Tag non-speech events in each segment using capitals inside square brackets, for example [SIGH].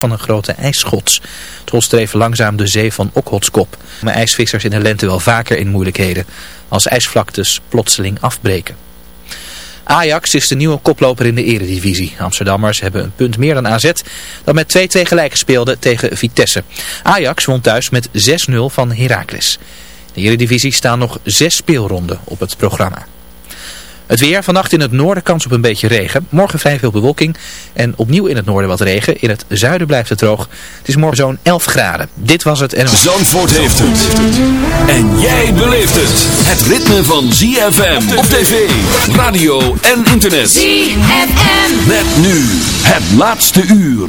van een grote ijsschots. Trots dreef langzaam de zee van Okhotskop. Maar ijsvissers in de lente wel vaker in moeilijkheden als ijsvlaktes plotseling afbreken. Ajax is de nieuwe koploper in de eredivisie. Amsterdammers hebben een punt meer dan AZ dat met 2-2 gelijk speelde tegen Vitesse. Ajax won thuis met 6-0 van Heracles. In de eredivisie staan nog zes speelronden op het programma. Het weer, vannacht in het noorden kans op een beetje regen. Morgen vrij veel bewolking en opnieuw in het noorden wat regen. In het zuiden blijft het droog. Het is morgen zo'n 11 graden. Dit was het en... Zandvoort heeft het. En jij beleeft het. Het ritme van ZFM op tv, radio en internet. ZFM. Met nu het laatste uur.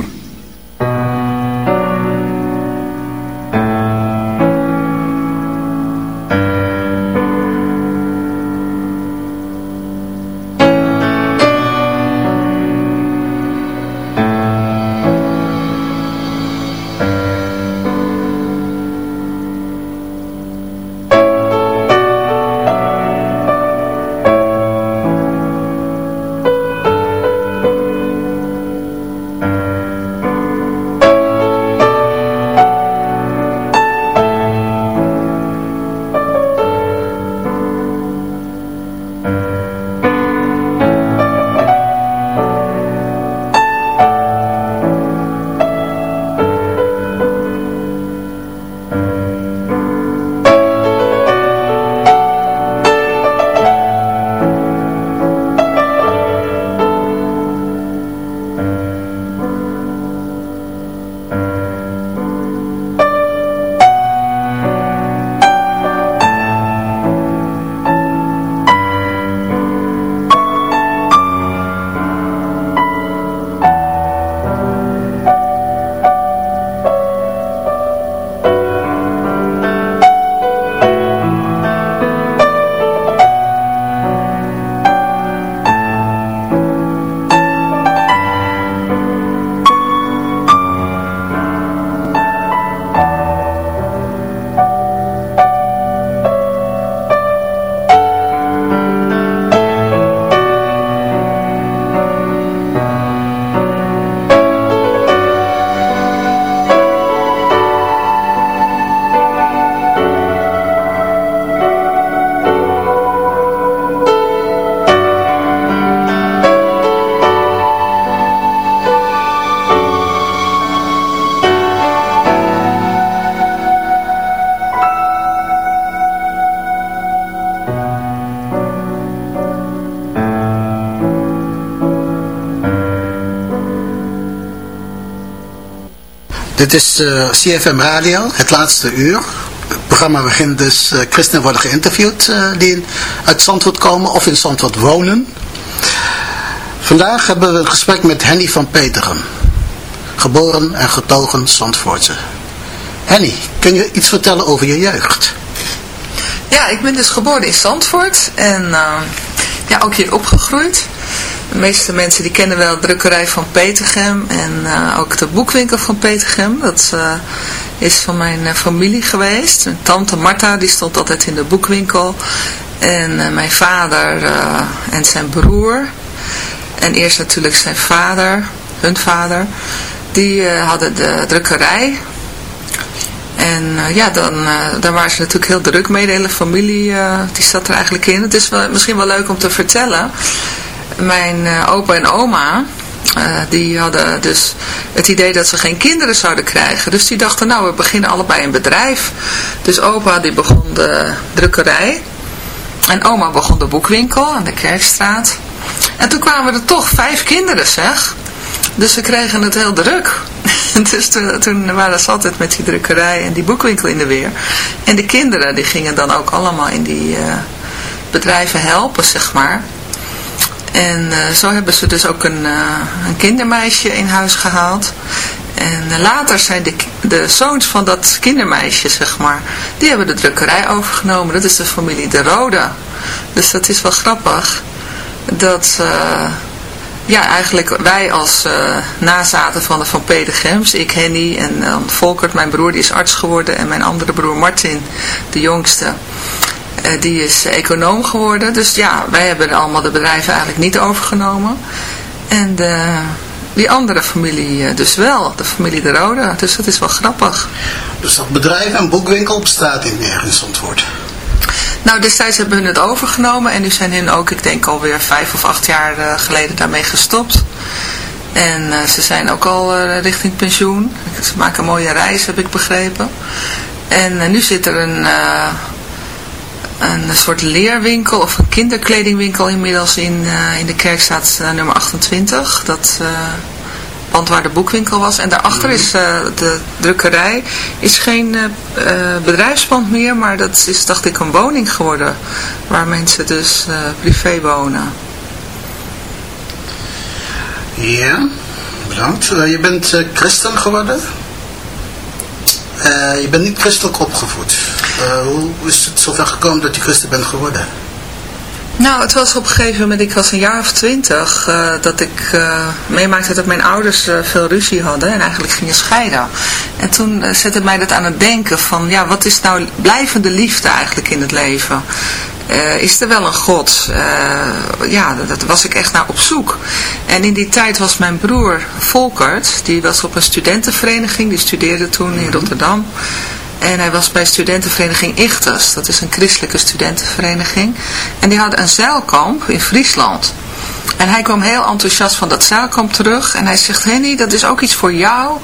Dit is eh, CFM Radio, het laatste uur. Het programma begint dus, uh, christenen worden geïnterviewd uh, die uit Zandvoort komen of in Zandvoort wonen. Vandaag hebben we een gesprek met Henny van Petegem. Geboren en getogen Zandvoortse. Henny, kun je iets vertellen over je jeugd? Ja, ik ben dus geboren in Zandvoort en ja, ook hier opgegroeid. Meeste mensen die kennen wel de drukkerij van Petergem en uh, ook de boekwinkel van Petergem. Dat uh, is van mijn uh, familie geweest. Mijn tante Marta die stond altijd in de boekwinkel. En mijn vader en zijn broer. En eerst natuurlijk zijn vader, hun vader. Die hadden de drukkerij. En ja, dan, daar waren ze natuurlijk heel druk mee. De hele familie die zat er eigenlijk in. Het is wel, misschien wel leuk om te vertellen mijn uh, opa en oma, uh, die hadden dus het idee dat ze geen kinderen zouden krijgen. Dus die dachten, nou, we beginnen allebei een bedrijf. Dus opa die begon de drukkerij. En oma begon de boekwinkel aan de Kerkstraat. En toen kwamen er toch vijf kinderen, zeg. Dus ze kregen het heel druk. [LAUGHS] dus toen, toen, waren ze altijd met die drukkerij en die boekwinkel in de weer. En de kinderen die gingen dan ook allemaal in die uh, bedrijven helpen, zeg maar. En uh, zo hebben ze dus ook een, uh, een kindermeisje in huis gehaald. En uh, later zijn de, de zoons van dat kindermeisje, zeg maar, die hebben de drukkerij overgenomen. Dat is de familie De Rode. Dus dat is wel grappig. Dat, ja, eigenlijk wij als nazaten van de Van Pedegems, ik Henny en Volkert, mijn broer, die is arts geworden. En mijn andere broer Martin, de jongste. Uh, die is econoom geworden. Dus ja, wij hebben allemaal de bedrijven eigenlijk niet overgenomen. En de, die andere familie dus wel, de familie De Rode. Dus dat is wel grappig. Dus dat bedrijf en boekwinkel bestaat in Zandvoort? Nou, destijds hebben hun het overgenomen en nu zijn hun ook, ik denk alweer vijf of acht jaar geleden daarmee gestopt. En ze zijn ook al richting pensioen. Ze maken een mooie reis, heb ik begrepen. En nu zit er een een soort leerwinkel of een kinderkledingwinkel inmiddels in, uh, in de kerkstraat uh, nummer 28. Dat uh, pand waar de boekwinkel was. En daarachter mhm. is de drukkerij. Is geen bedrijfspand meer, maar dat is dacht ik een woning geworden. Waar mensen dus privé wonen. Ja, bedankt. je bent christen geworden? je bent niet christelijk opgevoed. Eh, hoe is het zover gekomen dat je christen bent geworden? Nou, het was op een gegeven moment, ik was een jaar of twintig, uh, dat ik uh, meemaakte dat mijn ouders veel ruzie hadden en eigenlijk gingen scheiden. En toen zette mij dat aan het denken van, ja, wat is nou blijvende liefde eigenlijk in het leven? is er wel een God? ja, dat was ik echt naar op zoek. En in die tijd was mijn broer Volkert, die was op een studentenvereniging, die studeerde toen in Rotterdam. En hij was bij studentenvereniging Ichtes. Dat is een christelijke studentenvereniging. En die hadden een zeilkamp in Friesland. En hij kwam heel enthousiast van dat zeilkamp terug. En hij zegt, Henny, dat is ook iets voor jou.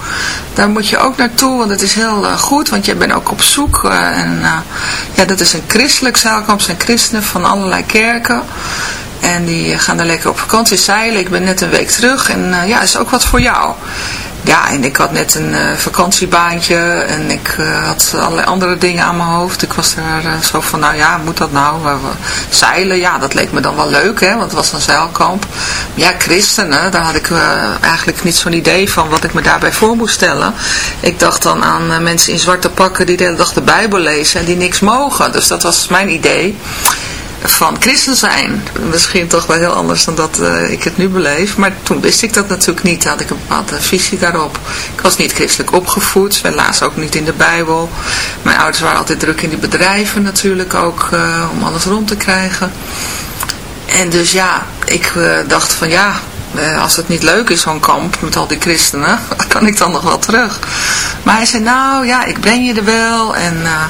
Daar moet je ook naartoe, want het is heel uh, goed. Want jij bent ook op zoek. Uh, en uh, ja, dat is een christelijk zeilkamp. zijn christenen van allerlei kerken. En die gaan daar lekker op vakantie zeilen. Ik ben net een week terug. En ja, is ook wat voor jou. Ja, en ik had net een uh, vakantiebaantje en ik uh, had allerlei andere dingen aan mijn hoofd. Ik was er uh, zo van, nou ja, moet dat nou? zeilen, ja, dat leek me dan wel leuk, hè, want het was een zeilkamp. Ja, christenen, daar had ik eigenlijk niet zo'n idee van wat ik me daarbij voor moest stellen. Ik dacht dan aan mensen in zwarte pakken die de hele dag de Bijbel lezen en die niks mogen. Dus dat was mijn idee van christen zijn. Misschien toch wel heel anders dan dat uh, ik het nu beleef. Maar toen wist ik dat natuurlijk niet. Had ik een bepaalde visie daarop. Ik was niet christelijk opgevoed. Helaas ook niet in de Bijbel. Mijn ouders waren altijd druk in die bedrijven natuurlijk ook. Uh, om alles rond te krijgen. En dus ja, ik uh, dacht van ja, als het niet leuk is, zo'n kamp met al die christenen, [LAUGHS] kan ik dan nog wel terug. Maar hij zei, nou ja, ik breng je er wel. En uh,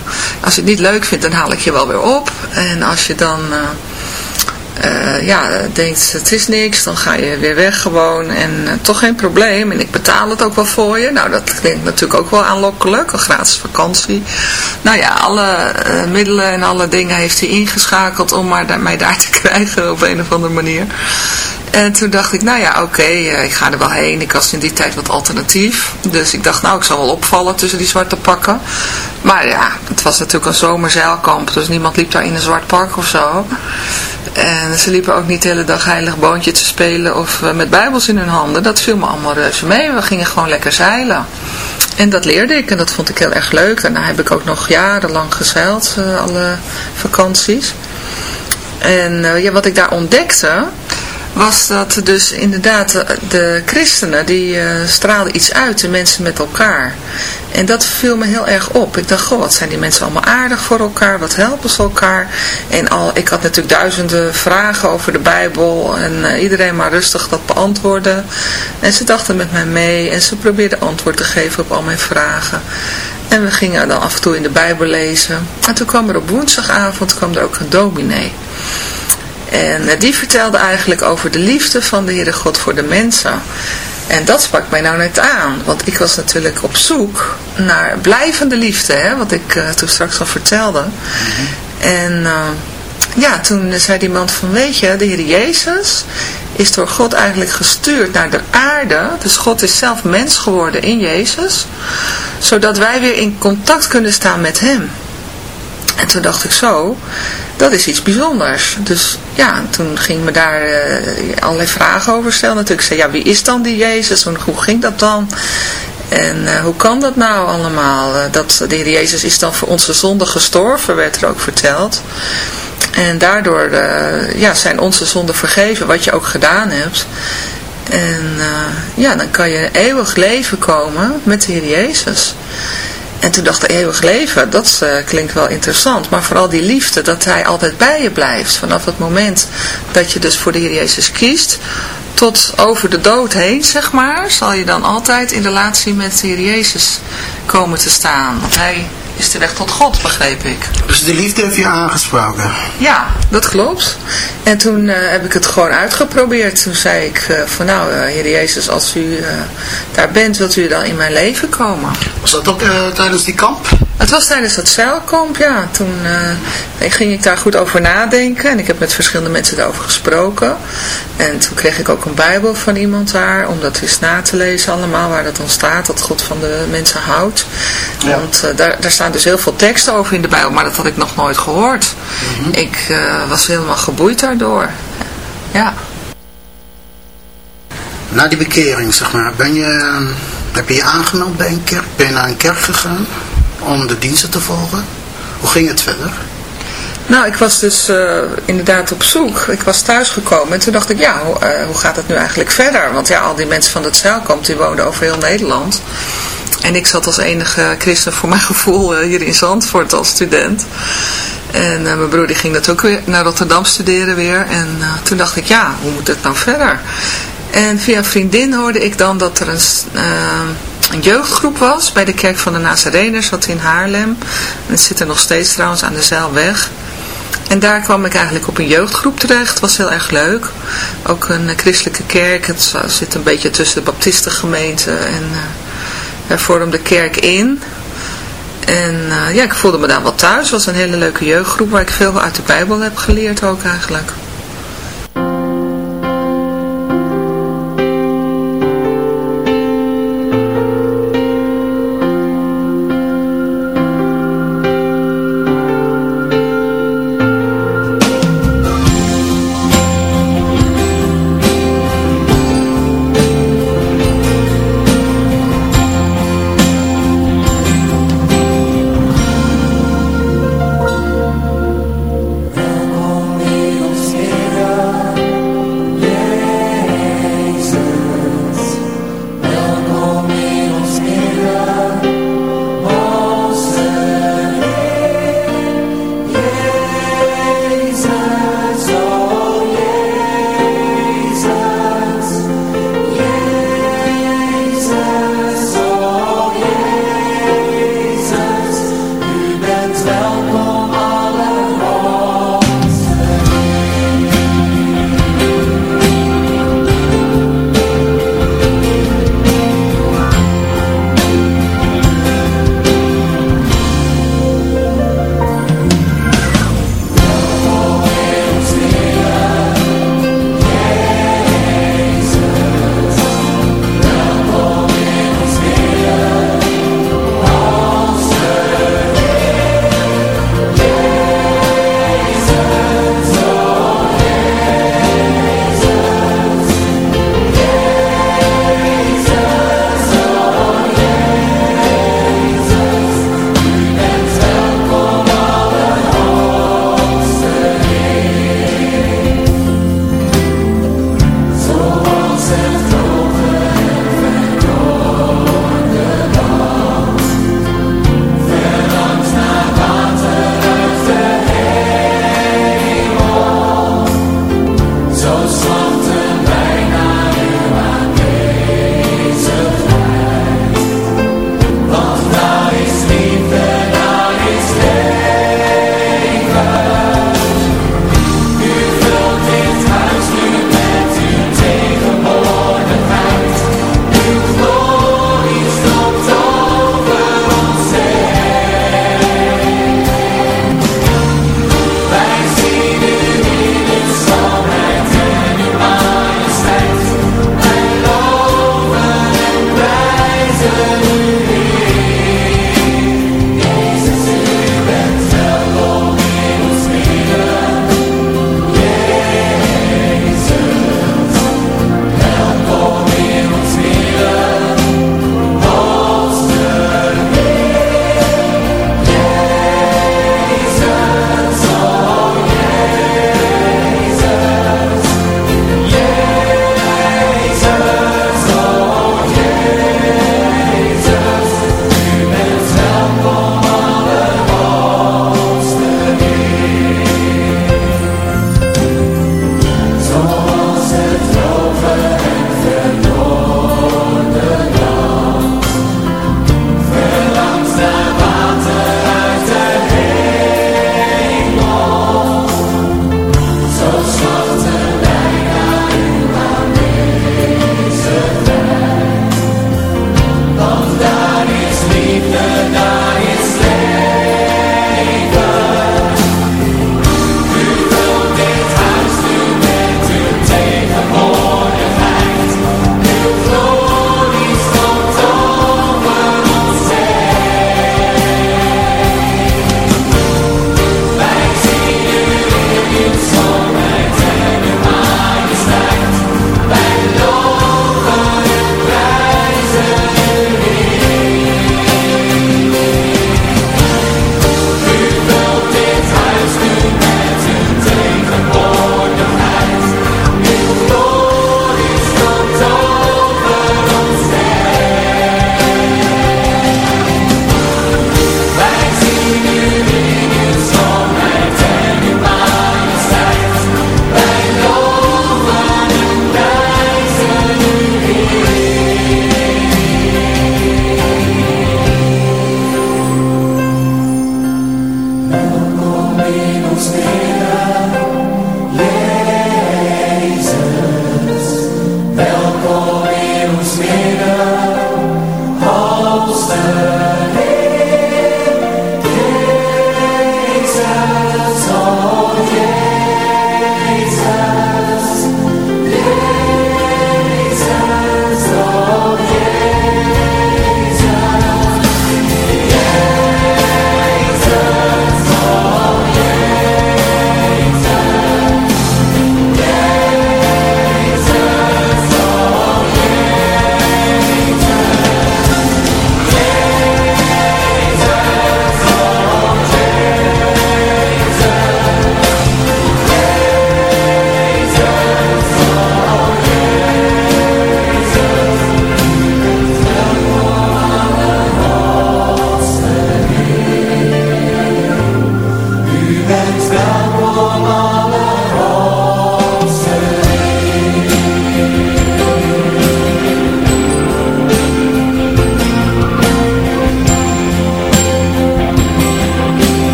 als je het niet leuk vindt, dan haal ik je wel weer op. En als je dan... Uh, uh, ja, denkt het is niks, dan ga je weer weg gewoon en toch geen probleem en ik betaal het ook wel voor je. Nou, dat klinkt natuurlijk ook wel aanlokkelijk, een gratis vakantie. Nou ja, alle middelen en alle dingen heeft hij ingeschakeld om maar mij daar te [LAUGHS] krijgen op een of andere manier. En toen dacht ik, nou ja, oké, okay, ik ga er wel heen. Ik was in die tijd wat alternatief. Dus ik dacht, nou, ik zal wel opvallen tussen die zwarte pakken. Maar ja, het was natuurlijk een zomerzeilkamp, dus niemand liep daar in een zwart pak of zo. En ze liepen ook niet de hele dag heilig boontje te spelen of uh, met bijbels in hun handen. Dat viel me allemaal reuze mee. We gingen gewoon lekker zeilen. En dat leerde ik en dat vond ik heel erg leuk. Daarna heb ik ook nog jarenlang gezeild, uh, alle vakanties. En ja, wat ik daar ontdekte, was dat dus inderdaad de, de christenen, die uh, straalden iets uit, de mensen met elkaar. En dat viel me heel erg op. Ik dacht, goh, wat zijn die mensen allemaal aardig voor elkaar, wat helpen ze elkaar. En al, ik had natuurlijk duizenden vragen over de Bijbel en uh, iedereen maar rustig dat beantwoorden. En ze dachten met mij mee en ze probeerden antwoord te geven op al mijn vragen. En we gingen dan af en toe in de Bijbel lezen. En toen kwam er op woensdagavond kwam er ook een dominee. En eh, die vertelde eigenlijk over de liefde van de Heere God voor de mensen. En dat sprak mij nou net aan, want ik was natuurlijk op zoek naar blijvende liefde, hè, wat ik uh, toen straks al vertelde. En uh, ja, toen zei die man van, weet je, de Heer Jezus is door God eigenlijk gestuurd naar de aarde. Dus God is zelf mens geworden in Jezus, zodat wij weer in contact kunnen staan met Hem. En toen dacht ik zo, dat is iets bijzonders. Dus ja, toen ging me daar uh, allerlei vragen over stellen. Natuurlijk zei, ja, wie is dan die Jezus? En hoe ging dat dan? En uh, hoe kan dat nou allemaal? Uh, dat de Heer Jezus is dan voor onze zonde gestorven, werd er ook verteld. En daardoor ja, zijn onze zonden vergeven, wat je ook gedaan hebt. En ja, dan kan je eeuwig leven komen met de Heer Jezus. En toen dacht ik, eeuwig leven, dat uh, klinkt wel interessant. Maar vooral die liefde, dat hij altijd bij je blijft. Vanaf het moment dat je dus voor de Heer Jezus kiest, tot over de dood heen, zeg maar, zal je dan altijd in relatie met de Heer Jezus komen te staan. Want hij is de weg tot God, begreep ik. Dus de liefde heeft je aangesproken? Ja, dat klopt. En toen eh, heb ik het gewoon uitgeprobeerd. Toen zei ik uh, van nou, uh, Heer Jezus, als u daar bent, wilt u dan in mijn leven komen? Was dat ook tijdens die kamp? Het was tijdens het zeilkamp, ja. Toen ging ik daar goed over nadenken. En ik heb met verschillende mensen daarover gesproken. En toen kreeg ik ook een bijbel van iemand daar. Om dat eens na te lezen allemaal. Waar dat dan staat. Dat God van de mensen houdt. Ja. Want daar, daar staan dus heel veel teksten over in de bijbel. Maar dat had ik nog nooit gehoord. Mm -hmm. Ik was helemaal geboeid daardoor. Ja. Na die bekering, zeg maar, ben je, heb je je aangemeld bij een kerk? Ben je naar een kerk gegaan om de diensten te volgen? Hoe ging het verder? Nou, ik was dus uh, inderdaad op zoek. Ik was thuisgekomen en toen dacht ik, ja, hoe, uh, hoe gaat het nu eigenlijk verder? Want ja, al die mensen van het zeilkamp, die woonden over heel Nederland. En ik zat als enige christen voor mijn [LAUGHS] gevoel uh, hier in Zandvoort als student. En mijn broer die ging dat ook weer naar Rotterdam studeren weer. En toen dacht ik, ja, hoe moet het nou verder? En via vriendin hoorde ik dan dat er een, een jeugdgroep was bij de kerk van de Nazareners, wat in Haarlem. Het zit er nog steeds trouwens aan de Zeilweg. En daar kwam ik eigenlijk op een jeugdgroep terecht. Het was heel erg leuk. Ook een christelijke kerk. Het zit een beetje tussen de baptistengemeente en hervormde kerk in. En uh, ja, ik voelde me daar wel thuis. Het was een hele leuke jeugdgroep waar ik veel uit de Bijbel heb geleerd ook eigenlijk.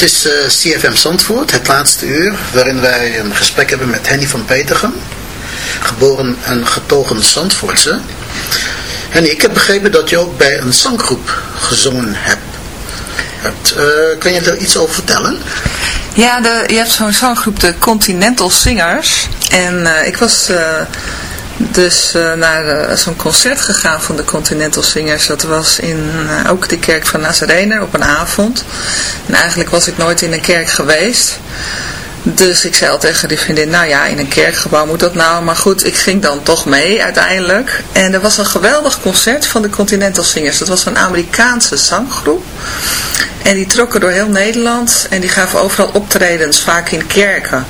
Dit is eh, CFM Zandvoort, het laatste uur, waarin wij een gesprek hebben met Henny van Petergem, geboren en getogen Zandvoortse. Henny, ik heb begrepen dat je ook bij een zanggroep gezongen hebt. uh, kun je er iets over vertellen? Ja, de, je hebt zo'n zanggroep, de Continental Singers. En uh, ik was dus uh, naar uh, zo'n concert gegaan van de Continental Singers. Dat was in uh, ook de kerk van Nazarene op een avond. En eigenlijk was ik nooit in een kerk geweest. Dus ik zei al tegen die vriendin, nou ja, in een kerkgebouw moet dat nou. Maar goed, ik ging dan toch mee uiteindelijk. En er was een geweldig concert van de Continental Singers. Dat was een Amerikaanse zanggroep. En die trokken door heel Nederland. En die gaven overal optredens, vaak in kerken.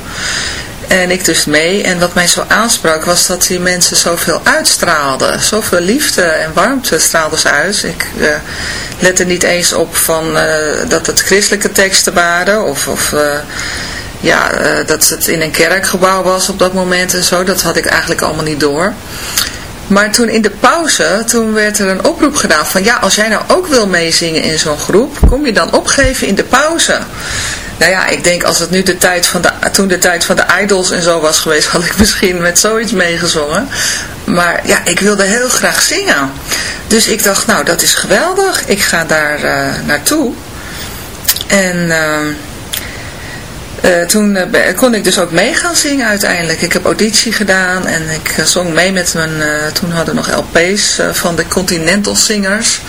En ik dus mee. En wat mij zo aansprak was dat die mensen zoveel uitstraalden. Zoveel liefde en warmte straalden ze uit. Ik uh, lette niet eens op van uh, dat het christelijke teksten waren. Of, of uh, ja, dat het in een kerkgebouw was op dat moment en zo. Dat had ik eigenlijk allemaal niet door. Maar toen in de pauze, toen werd er een oproep gedaan van ja, als jij nou ook wil meezingen in zo'n groep, kom je dan opgeven in de pauze. Nou ja, ik denk als het nu de tijd van de, toen de tijd van de idols en zo was geweest, had ik [LAUGHS] misschien met zoiets meegezongen. Maar ja, ik wilde heel graag zingen. Dus ik dacht, nou dat is geweldig, ik ga daar uh, naartoe. En... Uh, uh, toen uh, kon ik dus ook mee gaan zingen uiteindelijk. Ik heb auditie gedaan en ik uh, zong mee met mijn, toen hadden we nog LP's van de Continental Singers.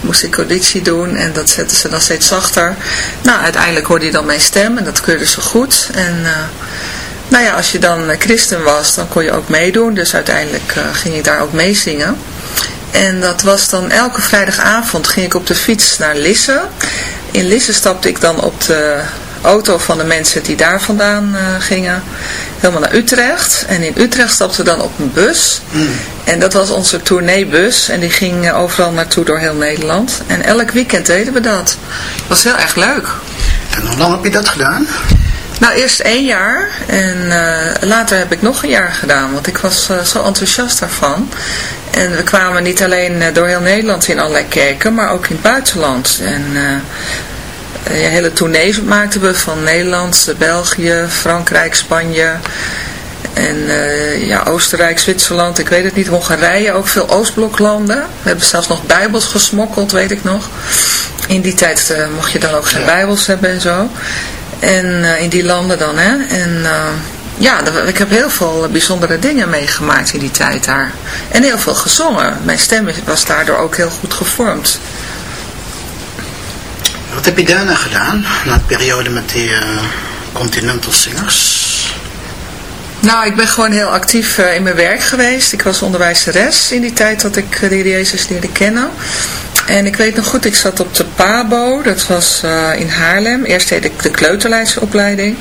Moest ik auditie doen en dat zetten ze dan steeds zachter. Nou, uiteindelijk hoorde je dan mijn stem en dat keurde ze goed. En nou ja, als je dan christen was, dan kon je ook meedoen. Dus uiteindelijk ging ik daar ook mee zingen. En dat was dan elke vrijdagavond ging ik op de fiets naar Lisse. In Lisse stapte ik dan op de auto van de mensen die daar vandaan uh, gingen helemaal naar Utrecht. En in Utrecht stapten we dan op een bus. Mm. En dat was onze tourneebus. En die ging uh, overal naartoe door heel Nederland. En elk weekend deden we dat. Het was heel erg leuk. En hoe lang heb je dat gedaan? Nou, eerst één jaar. En uh, later heb ik nog een jaar gedaan. Want ik was zo enthousiast daarvan. En we kwamen niet alleen door heel Nederland in allerlei kerken, maar ook in het buitenland. En hele tournee maakten we van Nederland, België, Frankrijk, Spanje en uh, ja, Oostenrijk, Zwitserland, ik weet het niet, Hongarije, ook veel Oostbloklanden. We hebben zelfs nog bijbels gesmokkeld, weet ik nog. In die tijd uh, mocht je dan ook geen bijbels hebben en zo. En uh, in die landen dan, hè. En ja, ik heb heel veel bijzondere dingen meegemaakt in die tijd daar. En heel veel gezongen. Mijn stem was daardoor ook heel goed gevormd. Wat heb je daarna gedaan, na de periode met die uh, Continental Singers? Nou, ik ben gewoon heel actief uh, in mijn werk geweest. Ik was onderwijzeres in die tijd dat ik uh, de Jezus leerde kennen. En ik weet nog goed, ik zat op de PABO, dat was in Haarlem. Eerst deed ik de kleuterleidsopleiding.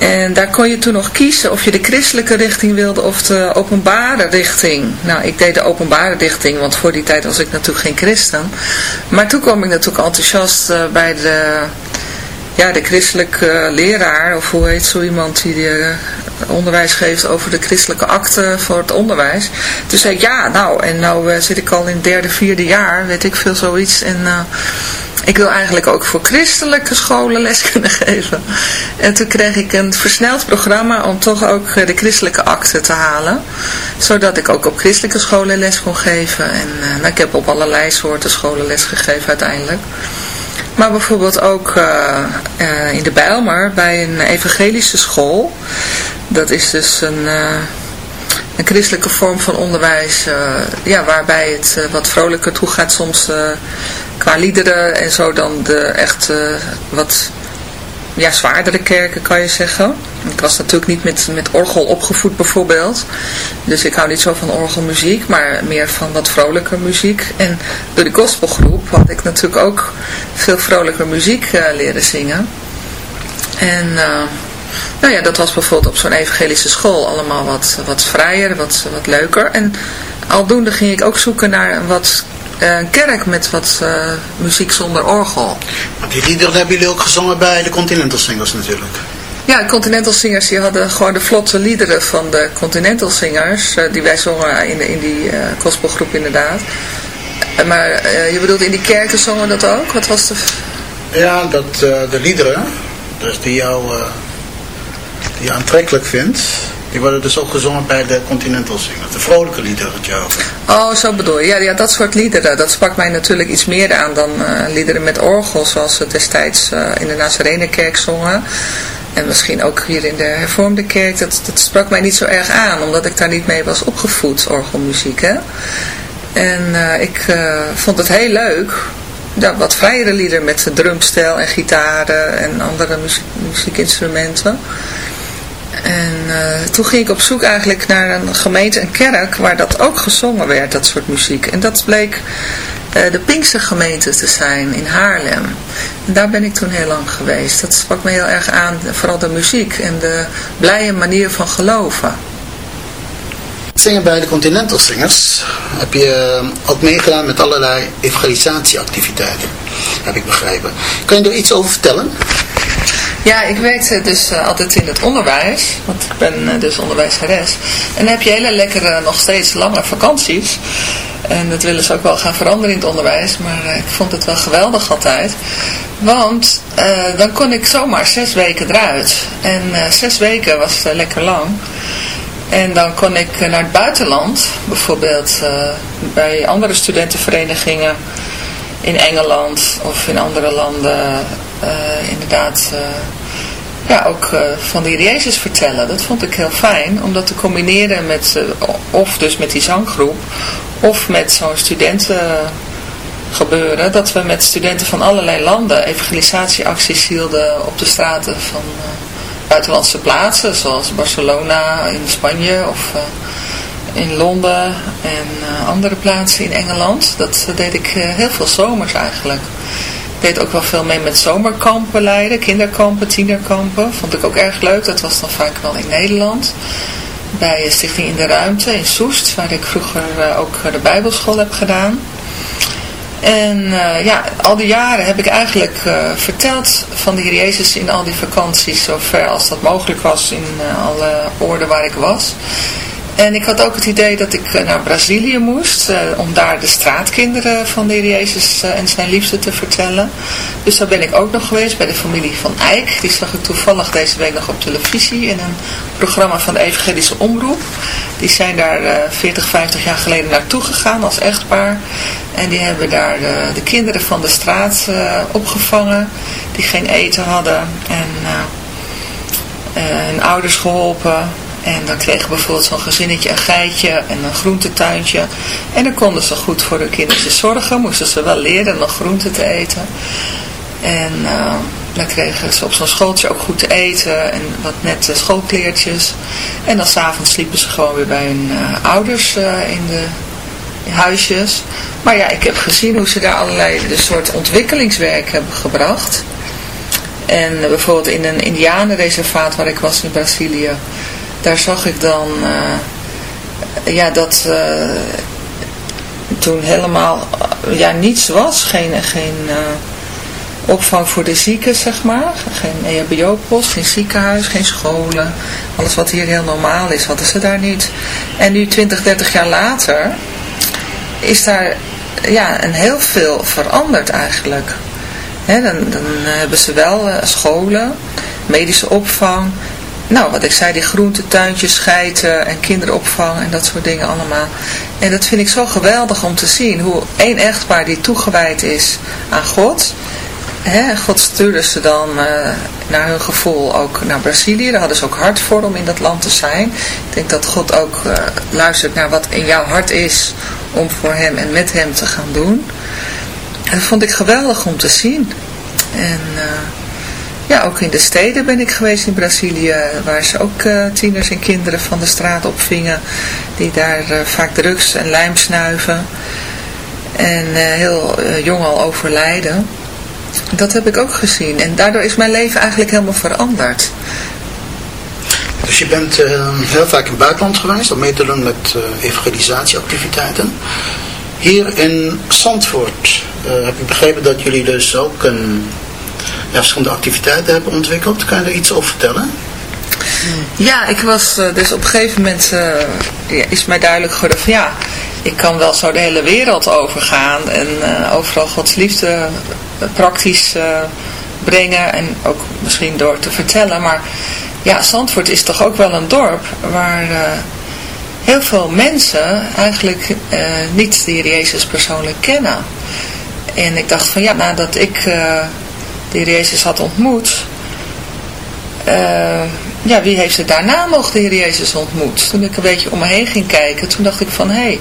En daar kon je toen nog kiezen of je de christelijke richting wilde of de openbare richting. Nou, ik deed de openbare richting, want voor die tijd was ik natuurlijk geen christen. Maar toen kwam ik natuurlijk enthousiast uh, bij de, ja, de christelijke leraar, of hoe heet zo iemand die de onderwijs geeft over de christelijke akte voor het onderwijs. Toen zei ik, ja, nou, en nou zit ik al in het derde, vierde jaar, weet ik veel zoiets. En ik wil eigenlijk ook voor christelijke scholen les [LAUGHS] kunnen geven. En toen kreeg ik een versneld programma om toch ook de christelijke akte te halen. Zodat ik ook op christelijke scholen les kon geven. En nou, ik heb op allerlei soorten scholen les gegeven uiteindelijk. Maar bijvoorbeeld ook uh, uh, in de Bijlmer bij een evangelische school. Dat is dus een, uh, een christelijke vorm van onderwijs ja, waarbij het wat vrolijker toe gaat soms qua liederen en zo dan de echt wat ja, zwaardere kerken kan je zeggen. Ik was natuurlijk niet met, met orgel opgevoed bijvoorbeeld. Dus ik hou niet zo van orgelmuziek, maar meer van wat vrolijker muziek. En door de gospelgroep had ik natuurlijk ook veel vrolijker muziek uh, leren zingen. En uh, nou ja, dat was bijvoorbeeld op zo'n evangelische school allemaal wat, wat vrijer, wat, wat leuker. En aldoende ging ik ook zoeken naar een wat eh, een kerk met wat muziek zonder orgel. Die liederen hebben jullie ook gezongen bij de Continental Singers natuurlijk. Ja, Continental Singers die hadden gewoon de vlotte liederen van de Continental Singers. Uh, die wij zongen in, in die uh, gospelgroep inderdaad. maar je bedoelt in die kerken zongen dat ook? Wat was de... Ja, dat, de liederen dus die, jou, die je aantrekkelijk vindt. Die worden dus ook gezongen bij de Continental Singers. De vrolijke liederen het je over. Oh, zo bedoel je. Ja, ja, dat soort liederen. Dat sprak mij natuurlijk iets meer aan dan uh, liederen met orgel. Zoals ze destijds uh, in de Nazarenekerk zongen. En misschien ook hier in de hervormde kerk. Dat, dat sprak mij niet zo erg aan. Omdat ik daar niet mee was opgevoed, orgelmuziek. Hè? En uh, ik vond het heel leuk. Ja, wat vrijere liederen met drumstel en gitaren en andere muziek, muziekinstrumenten. En uh, toen ging ik op zoek eigenlijk naar een gemeente, een kerk, waar dat ook gezongen werd, dat soort muziek. En dat bleek uh, de Pinkse gemeente te zijn in Haarlem. En daar ben ik toen heel lang geweest. Dat sprak me heel erg aan, vooral de muziek en de blije manier van geloven. Zingen bij de Continental Singers heb je eh, ook meegedaan met allerlei evangelisatieactiviteiten, heb ik begrepen. Kan je er iets over vertellen? Ja, ik werkte dus uh, altijd in het onderwijs, want ik ben uh, dus onderwijzeres. En dan heb je hele lekkere, nog steeds lange vakanties. En dat willen ze ook wel gaan veranderen in het onderwijs, maar ik vond het wel geweldig altijd. Want dan kon ik zomaar zes weken eruit. En zes weken was lekker lang. En dan kon ik naar het buitenland, bijvoorbeeld bij andere studentenverenigingen in Engeland of in andere landen inderdaad uh, ja, ook uh, van de Heer Jezus vertellen. Dat vond ik heel fijn, om dat te combineren met, of dus met die zanggroep, of met zo'n studentengebeuren, dat we met studenten van allerlei landen evangelisatieacties hielden op de straten van buitenlandse plaatsen, zoals Barcelona in Spanje of in Londen en andere plaatsen in Engeland. Dat deed ik heel veel zomers eigenlijk deed ook wel veel mee met zomerkampen leiden, kinderkampen, tienerkampen. Vond ik ook erg leuk. Dat was dan vaak wel in Nederland. Bij Stichting in de Ruimte in Soest, waar ik vroeger uh, ook de bijbelschool heb gedaan. En uh, ja, al die jaren heb ik eigenlijk verteld van de Heer Jezus in al die vakanties, zo ver als dat mogelijk was in alle oorden waar ik was. En ik had ook het idee dat ik eh, naar Brazilië moest, uh, om daar de straatkinderen van de Heer Jezus uh, en zijn liefde te vertellen. Dus daar ben ik ook nog geweest bij de familie van Eijk. Die zag ik toevallig deze week nog op televisie in een programma van de Evangelische Omroep. Die zijn daar uh, 40, 50 jaar geleden naartoe gegaan als echtpaar. En die hebben daar de kinderen van de straat opgevangen, die geen eten hadden. En hun ouders geholpen en dan kregen bijvoorbeeld zo'n gezinnetje een geitje en een groentetuintje. En dan konden ze goed voor hun kindertjes zorgen. Moesten ze wel leren nog groenten te eten. En uh, dan kregen ze op zo'n schooltje ook goed te eten. En wat nette schoolkleertjes. En dan s'avonds sliepen ze gewoon weer bij hun uh, ouders uh, in de huisjes. Maar ja, ik heb gezien hoe ze daar allerlei de soort ontwikkelingswerk hebben gebracht. En bijvoorbeeld in een indianenreservaat waar ik was in Brazilië daar zag ik dan uh, ja, dat uh, toen helemaal ja, niets was. Geen, geen uh, opvang voor de zieken, zeg maar. Geen EHBO-post, geen ziekenhuis, geen scholen. Alles wat hier heel normaal is, hadden ze daar niet. En nu 20, 30 jaar later is daar ja, een heel veel veranderd eigenlijk. dan, dan hebben ze wel scholen, medische opvang. Nou, wat ik zei, die groentetuintjes, scheiden en kinderopvang en dat soort dingen allemaal. En dat vind ik zo geweldig om te zien. Hoe één echtpaar die toegewijd is aan God. Hè, God stuurde ze dan uh, naar hun gevoel ook naar Brazilië. Daar hadden ze ook hart voor om in dat land te zijn. Ik denk dat God ook uh, luistert naar wat in jouw hart is om voor hem en met hem te gaan doen. En dat vond ik geweldig om te zien. En uh, ja, ook in de steden ben ik geweest in Brazilië, waar ze ook uh, tieners en kinderen van de straat opvingen, die daar uh, vaak drugs en lijm snuiven en heel jong al overlijden. Dat heb ik ook gezien en daardoor is mijn leven eigenlijk helemaal veranderd. Dus je bent heel vaak in het buitenland geweest om mee te doen met evangelisatieactiviteiten. Hier in Zandvoort heb ik begrepen dat jullie dus ook een ja, verschillende activiteiten hebben ontwikkeld. Kan je er iets over vertellen? Ja, ik was uh, dus op een gegeven moment uh, is mij duidelijk geworden van ja, ik kan wel zo de hele wereld overgaan en uh, overal Gods liefde praktisch brengen en ook misschien door te vertellen. Maar ja, Zandvoort is toch ook wel een dorp waar heel veel mensen eigenlijk niet de Heer Jezus persoonlijk kennen. En ik dacht van ja, nadat ik de Heer Jezus had ontmoet, uh, ja, wie heeft er daarna nog de Heer Jezus ontmoet? Toen ik een beetje om me heen ging kijken, toen dacht ik van, hé, hey,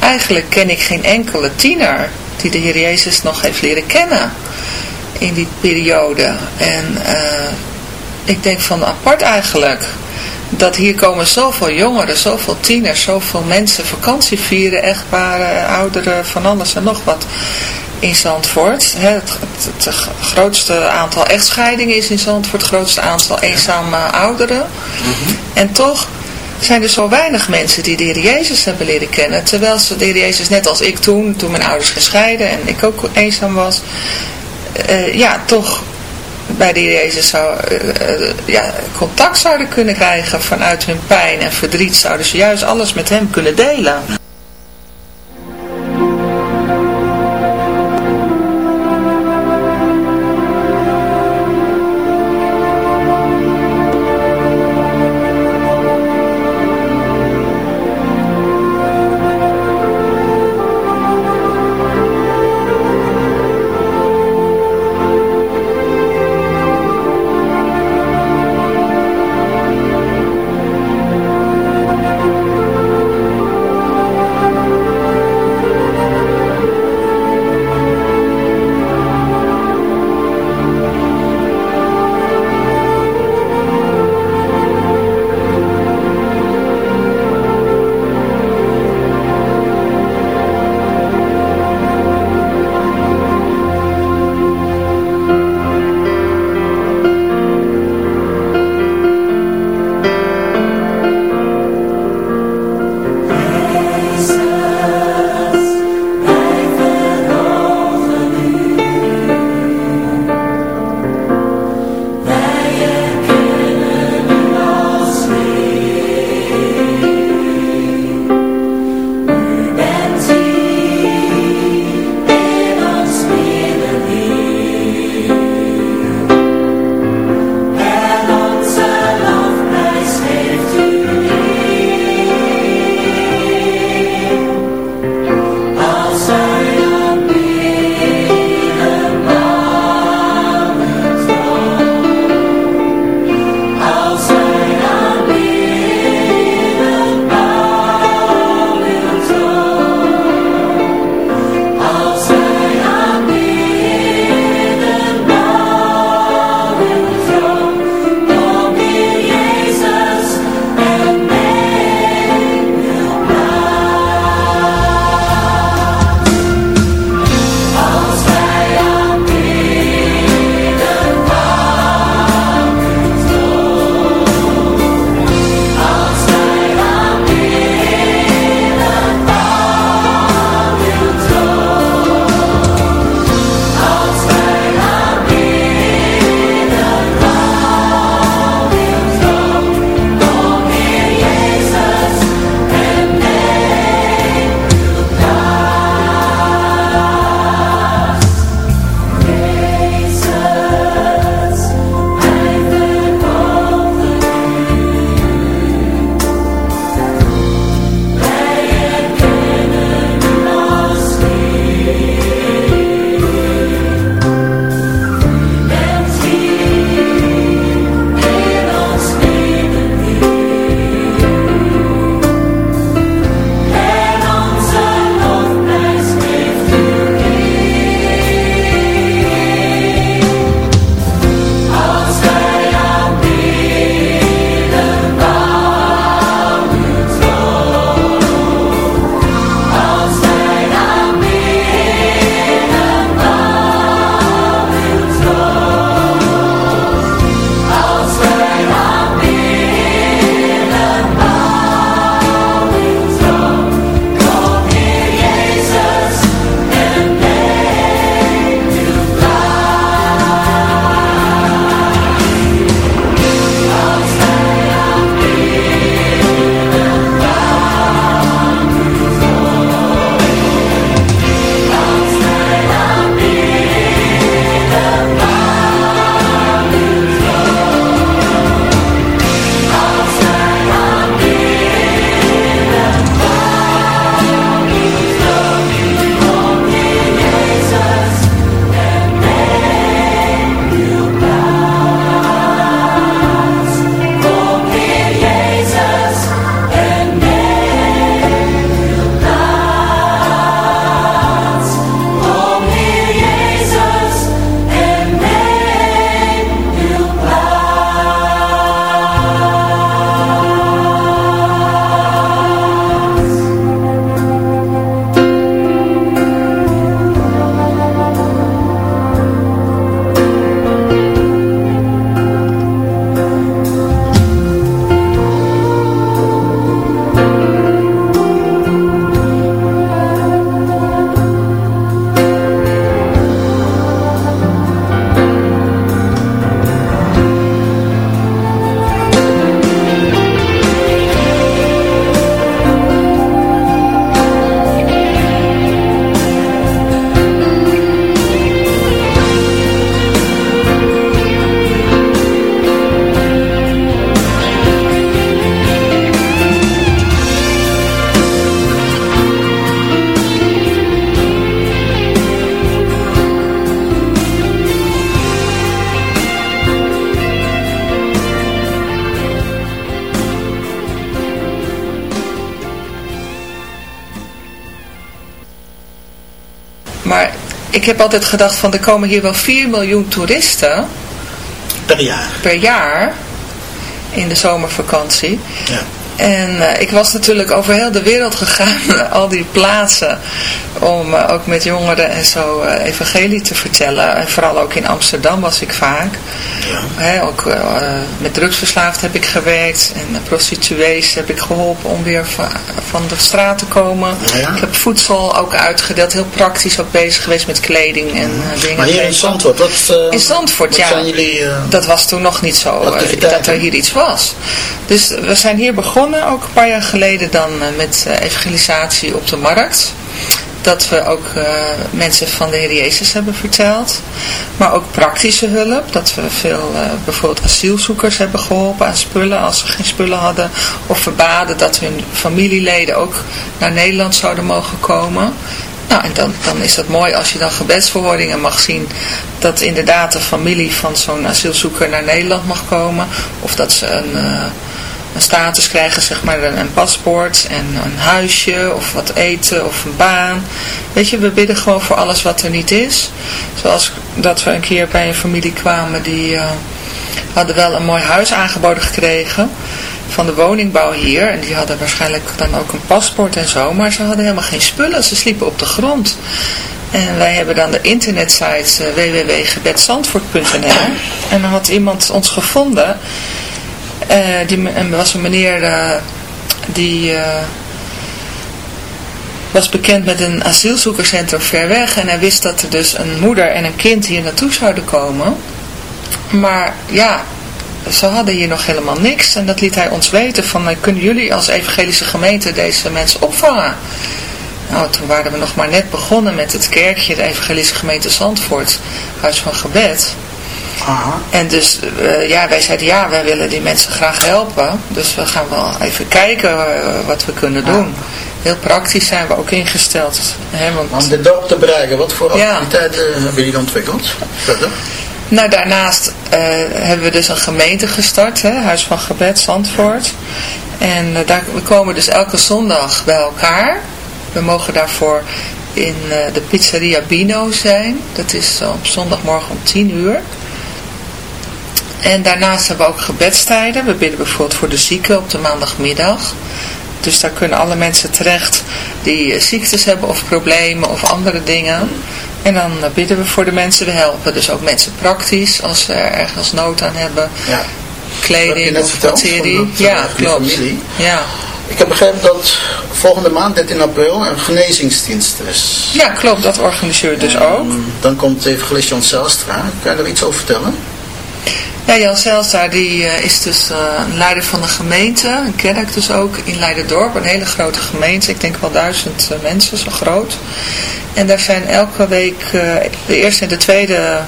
eigenlijk ken ik geen enkele tiener die de Heer Jezus nog heeft leren kennen in die periode. En uh, ik denk van apart eigenlijk, dat hier komen zoveel jongeren, zoveel tieners, zoveel mensen vakantie vieren, echtparen, ouderen, van alles en nog wat in Zandvoort. Het, het, het, grootste aantal echtscheidingen is in Zandvoort, het grootste aantal eenzame ouderen. Mhm. En toch zijn er zo weinig mensen die de Heer Jezus hebben leren kennen. Terwijl ze de Heer Jezus, net als ik toen, toen mijn ouders gescheiden en ik ook eenzaam was, uh, ja, toch bij de Heer Jezus zou, uh, ja, contact zouden kunnen krijgen vanuit hun pijn en verdriet. Zouden ze juist alles met hem kunnen delen. Ik heb altijd gedacht van er komen hier wel 4 miljoen toeristen. Per jaar. Per jaar. In de zomervakantie. Ja. En uh, ik was natuurlijk over heel de wereld gegaan, [LAUGHS] al die plaatsen, om uh, ook met jongeren en zo uh, evangelie te vertellen. En vooral ook in Amsterdam was ik vaak. Hè, ook met drugsverslaafd heb ik gewerkt en prostituees heb ik geholpen om weer van, van de straat te komen. Ja. Ik heb voedsel ook uitgedeeld, heel praktisch ook bezig geweest met kleding en dingen. Maar hier in Zandvoort, wat, in Zandvoort, ja. zijn jullie... dat was toen nog niet zo, dat er hier iets was. Dus we zijn hier begonnen, ook een paar jaar geleden dan met evangelisatie op de markt. Dat we ook uh, mensen van de Heer Jezus hebben verteld. Maar ook praktische hulp. Dat we veel uh, bijvoorbeeld asielzoekers hebben geholpen aan spullen als ze geen spullen hadden. Of verbaden dat hun familieleden ook naar Nederland zouden mogen komen. Nou, en dan, dan is het mooi als je dan gebedsverhoringen mag zien dat inderdaad de familie van zo'n asielzoeker naar Nederland mag komen. Of dat ze een... Uh, een status krijgen, zeg maar een, paspoort en een huisje of wat eten of een baan. Weet je, we bidden gewoon voor alles wat er niet is. Zoals dat we een keer bij een familie kwamen die uh, hadden wel een mooi huis aangeboden gekregen van de woningbouw hier. En die hadden waarschijnlijk dan ook een paspoort en zo, maar ze hadden helemaal geen spullen. Ze sliepen op de grond. En wij hebben dan de internetsite uh, www.gebedsandvoort.nl en dan had iemand ons gevonden uh, die was een meneer uh, die uh, was bekend met een asielzoekerscentrum ver weg en hij wist dat er dus een moeder en een kind hier naartoe zouden komen. Maar ja, ze hadden hier nog helemaal niks en dat liet hij ons weten van kunnen jullie als evangelische gemeente deze mensen opvangen? Nou, toen waren we nog maar net begonnen met het kerkje, de evangelische gemeente Zandvoort, Huis van Gebed. Aha. En dus, uh, ja, wij zeiden ja, wij willen die mensen graag helpen. Dus we gaan wel even kijken uh, wat we kunnen doen. Ja. Heel praktisch zijn we ook ingesteld. Hè, want... Om dit dorp te bereiken, wat voor activiteiten ja. hebben jullie ontwikkeld? Verder? Nou, daarnaast uh, hebben we dus een gemeente gestart, hè, Huis van Gebed, Zandvoort. En daar, we komen dus elke zondag bij elkaar. We mogen daarvoor in de pizzeria Bino zijn. Dat is op zondagmorgen om 10 uur. En daarnaast hebben we ook gebedstijden. We bidden bijvoorbeeld voor de zieken op de maandagmiddag. Dus daar kunnen alle mensen terecht die ziektes hebben of problemen of andere dingen. En dan bidden we voor de mensen. We helpen dus ook mensen praktisch als ze er ergens nood aan hebben. Ja. Kleding of materie. Ja, klopt. Ja. Ik heb begrepen dat volgende maand, 13 april, een genezingsdienst is. Ja, klopt. Dat organiseert dus en ook. Dan komt evangelist Jan Zelstra. Kan je er iets over vertellen? Ja, Jan Zelstra die uh, is dus uh, een leider van de gemeente, een kerk dus ook in Leiderdorp, een hele grote gemeente, ik denk wel duizend uh, mensen, zo groot. En daar zijn elke week, de eerste en de tweede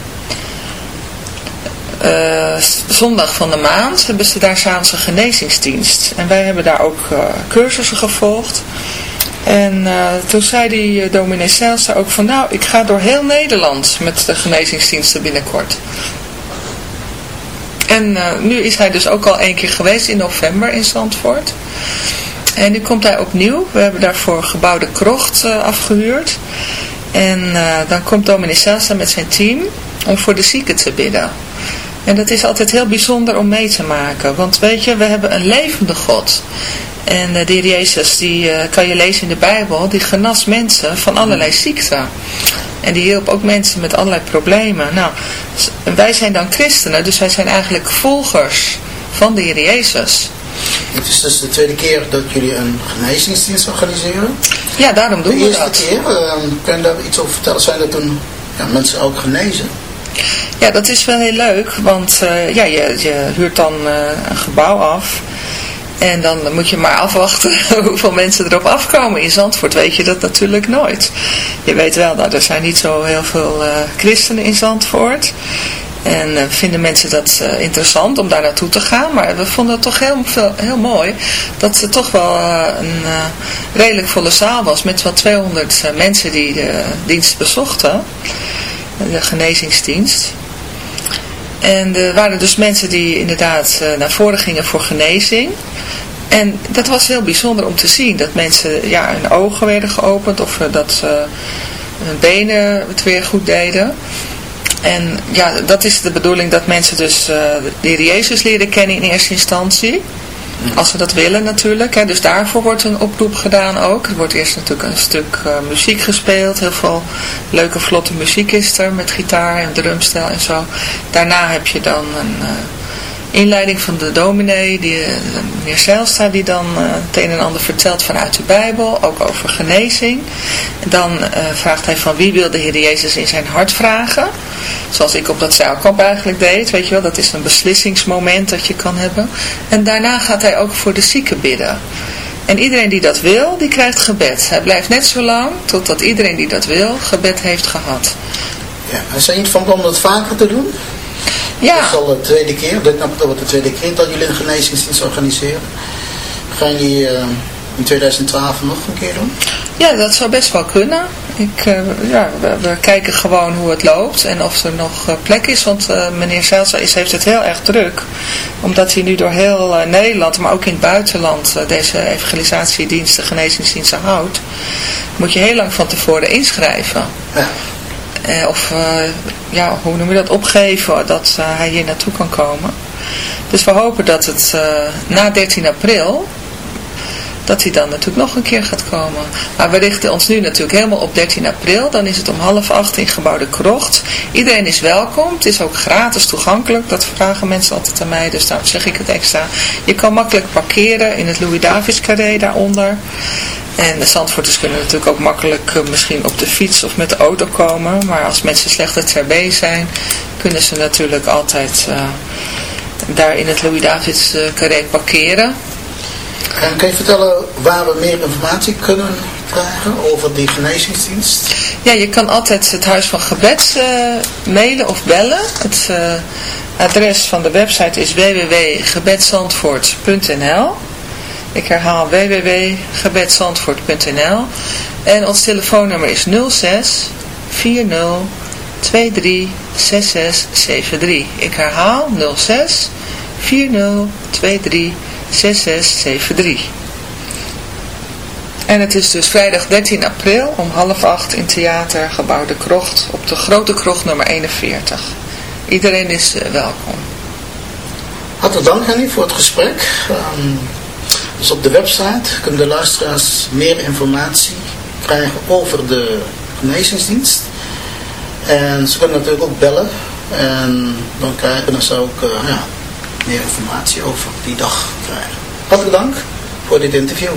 zondag van de maand, hebben ze daar s'avonds een genezingsdienst. En wij hebben daar ook cursussen gevolgd. En toen zei die dominee Zelstra ook van, nou, ik ga door heel Nederland met de genezingsdiensten binnenkort. En uh, nu is hij dus ook al één keer geweest in november in Zandvoort. En nu komt hij opnieuw. We hebben daarvoor gebouwde krocht uh, afgehuurd. En uh, dan komt Dominic Selsa met zijn team om voor de zieken te bidden. En dat is altijd heel bijzonder om mee te maken. Want weet je, we hebben een levende God. En de heer Jezus, die kan je lezen in de Bijbel, die genas mensen van allerlei ziekten. En die hielp ook mensen met allerlei problemen. Nou, wij zijn dan christenen, dus wij zijn eigenlijk volgers van de Heer Jezus. Het is dus de tweede keer dat jullie een genezingsdienst organiseren. Ja, daarom doen we dat. De eerste keer, uh, kan je daar iets over vertellen? Zijn er toen ja, mensen ook genezen? Ja, dat is wel heel leuk, want uh, ja, je, je huurt dan uh, een gebouw af... En dan moet je maar afwachten [LAUGHS] hoeveel mensen erop afkomen. In Zandvoort weet je dat natuurlijk nooit. Je weet wel, nou, er zijn niet zo heel veel uh, christenen in Zandvoort. En uh, vinden mensen dat uh, interessant om daar naartoe te gaan. Maar we vonden het toch heel, heel mooi dat het toch wel een redelijk volle zaal was. Met wel 200 mensen die de dienst bezochten. De genezingsdienst. En er waren dus mensen die inderdaad naar voren gingen voor genezing. En dat was heel bijzonder om te zien. Dat mensen ja, hun ogen werden geopend. Of dat ze hun benen het weer goed deden. En ja, dat is de bedoeling dat mensen dus de Heer Jezus leren kennen in eerste instantie. Als ze dat willen natuurlijk. Hè. Dus daarvoor wordt een oproep gedaan ook. Er wordt eerst natuurlijk een stuk uh, muziek gespeeld. Heel veel leuke vlotte muziek is er met gitaar en drumstel en zo. Daarna heb je dan een... Uh, inleiding van de dominee, die, eh, meneer Zijlstra, die dan uh, het een en ander vertelt vanuit de Bijbel, ook over genezing. En dan uh, vraagt hij van wie wil de Heer Jezus in zijn hart vragen. Zoals ik op dat zeilkamp eigenlijk deed, weet je wel, dat is een beslissingsmoment dat je kan hebben. En daarna gaat hij ook voor de zieken bidden. En iedereen die dat wil, die krijgt gebed. Hij blijft net zo lang totdat iedereen die dat wil, gebed heeft gehad. Ja, zijn jullie van plan dat vaker te doen? Ja. Dat is al de tweede keer, dit wordt de tweede keer dat jullie een genezingsdienst organiseren. Gaan jullie uh, in 2012 nog een keer doen? Ja, dat zou best wel kunnen. Ik, uh, ja, we, kijken gewoon hoe het loopt en of er nog uh, plek is. Want meneer Zijlsa is, heeft het heel erg druk. Omdat hij nu door heel Nederland, maar ook in het buitenland, deze evangelisatiediensten, genezingsdiensten houdt. Moet je heel lang van tevoren inschrijven. Ja. Eh, of eh, ja, hoe noem je dat, opgeven dat eh, hij hier naartoe kan komen. Dus we hopen dat het na 13 april, dat hij dan natuurlijk nog een keer gaat komen. Maar we richten ons nu natuurlijk helemaal op 13 april. Dan is het om half acht in gebouwde krocht. Iedereen is welkom. Het is ook gratis toegankelijk. Dat vragen mensen altijd aan mij. Dus daarom zeg ik het extra. Je kan makkelijk parkeren in het Louis Davids carré daaronder. En de Zandvoorters kunnen natuurlijk ook makkelijk uh, misschien op de fiets of met de auto komen. Maar als mensen slechter ter zijn, kunnen ze natuurlijk altijd uh, daar in het Louis Davids uh, carré parkeren. En kan je vertellen waar we meer informatie kunnen krijgen over die genezingsdienst? Ja, je kan altijd het Huis van Gebed mailen of bellen. Het adres van de website is www.gebedsandvoort.nl ik herhaal www.gebedsandvoort.nl en ons telefoonnummer is 06 40 23 6673. Ik herhaal 06 40 23 6673. En het is dus vrijdag 13 april om half acht in Theater Gebouw de Krocht op de Grote Krocht nummer 41. Iedereen is uh, welkom. Hartelijk dank Henny voor het gesprek. Um, dus op de website kunnen de luisteraars meer informatie krijgen over de genezingsdienst. En ze kunnen natuurlijk ook bellen. En dan krijgen ze ook uh, ja, meer informatie over die dag krijgen. Hartelijk dank voor dit interview.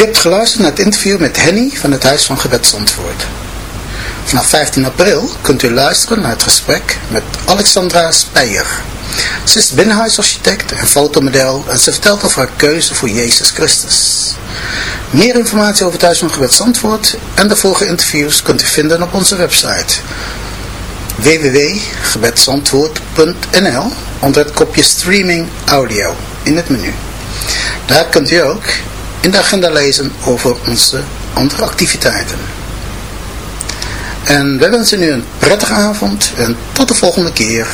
Je hebt geluisterd naar het interview met Henny van het Huis van Gebed Zandvoort. Vanaf 15 april kunt u luisteren naar het gesprek met Alexandra Speyer. Ze is binnenhuisarchitect en fotomodel en ze vertelt over haar keuze voor Jezus Christus. Meer informatie over het Huis van Gebed Zandvoort en de volgende interviews kunt u vinden op onze website www.gebedsandwoord.nl onder het kopje streaming audio in het menu. Daar kunt u ook in de agenda lezen over onze andere activiteiten. En we wensen u een prettige avond en tot de volgende keer.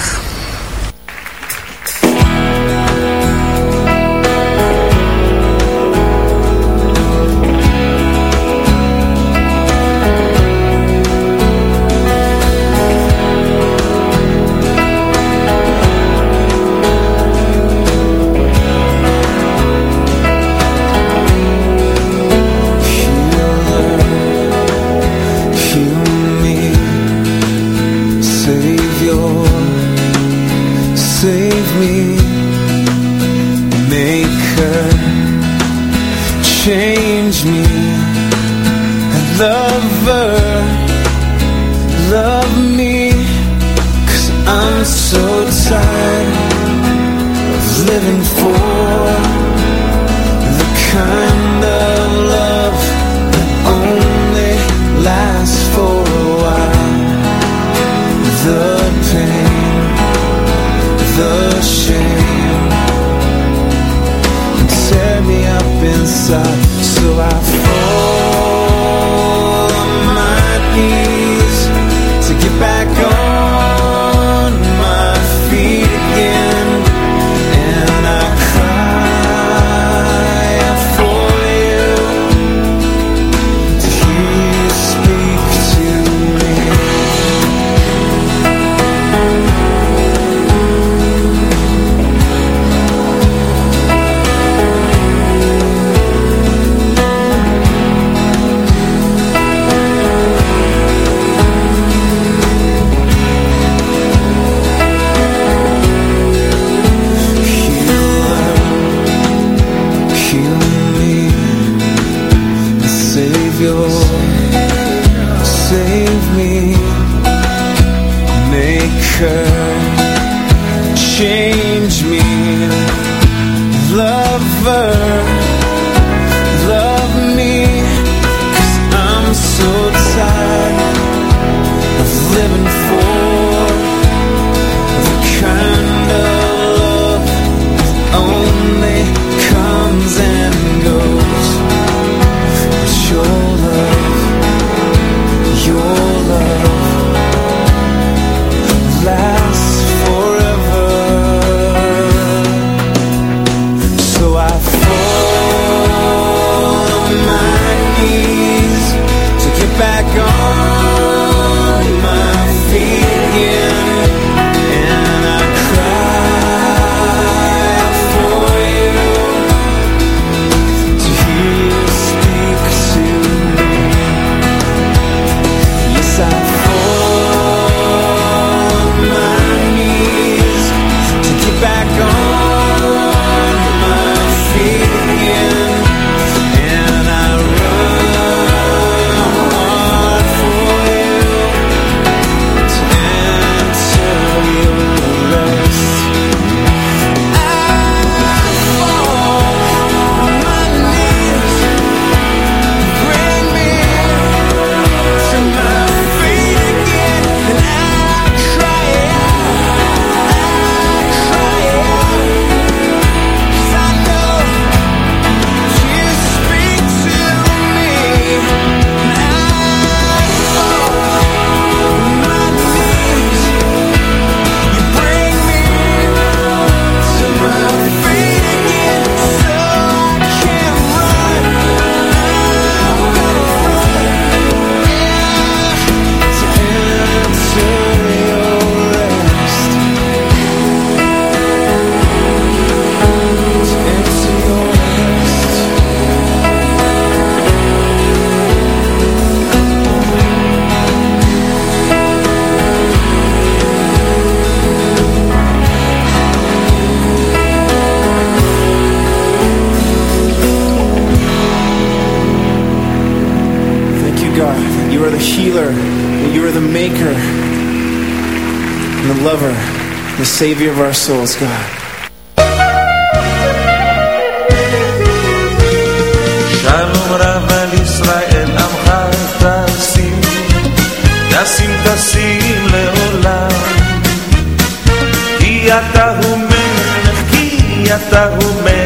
change me. Lover, love me. Cause I'm so tired of living for The kind of love that only lasts for a while. The pain, the shame. inside, so I God. You are the healer, and you are the maker, and the lover, and the savior of our souls, God. Shalom Rav al Yisrael, Amcha Tassim, Tassim Tassim Leolam. Ki Melech, Ki Melech,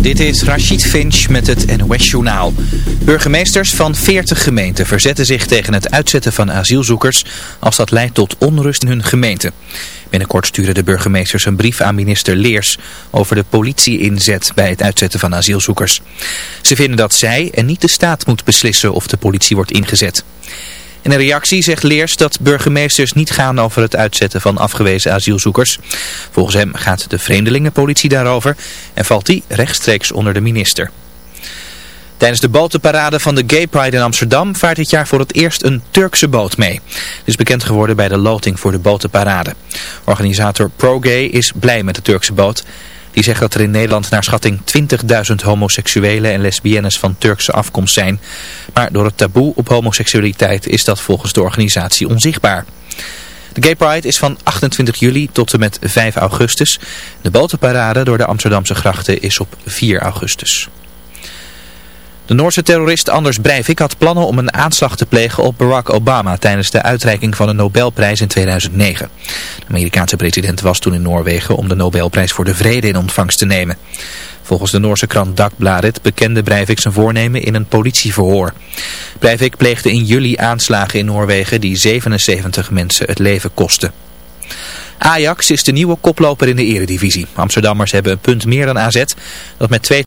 Dit is Rachid Finch met het NOS-journaal. Burgemeesters van 40 gemeenten verzetten zich tegen het uitzetten van asielzoekers als dat leidt tot onrust in hun gemeente. Binnenkort sturen de burgemeesters een brief aan minister Leers over de politie-inzet bij het uitzetten van asielzoekers. Ze vinden dat zij en niet de staat moet beslissen of de politie wordt ingezet. In een reactie zegt Leers dat burgemeesters niet gaan over het uitzetten van afgewezen asielzoekers. Volgens hem gaat de vreemdelingenpolitie daarover en valt die rechtstreeks onder de minister. Tijdens de botenparade van de Gay Pride in Amsterdam vaart dit jaar voor het eerst een Turkse boot mee. Dit is bekend geworden bij de loting voor de botenparade. Organisator ProGay is blij met de Turkse boot. Die zegt dat er in Nederland naar schatting 20.000 homoseksuelen en lesbiennes van Turkse afkomst zijn. Maar door het taboe op homoseksualiteit is dat volgens de organisatie onzichtbaar. De Gay Pride is van 28 juli tot en met 5 augustus. De botenparade door de Amsterdamse grachten is op 4 augustus. De Noorse terrorist Anders Breivik had plannen om een aanslag te plegen op Barack Obama tijdens de uitreiking van de Nobelprijs in 2009. De Amerikaanse president was toen in Noorwegen om de Nobelprijs voor de Vrede in ontvangst te nemen. Volgens de Noorse krant Dagbladet bekende Breivik zijn voornemen in een politieverhoor. Breivik pleegde in juli aanslagen in Noorwegen die 77 mensen het leven kosten. Ajax is de nieuwe koploper in de eredivisie. Amsterdammers hebben een punt meer dan AZ, dat met twee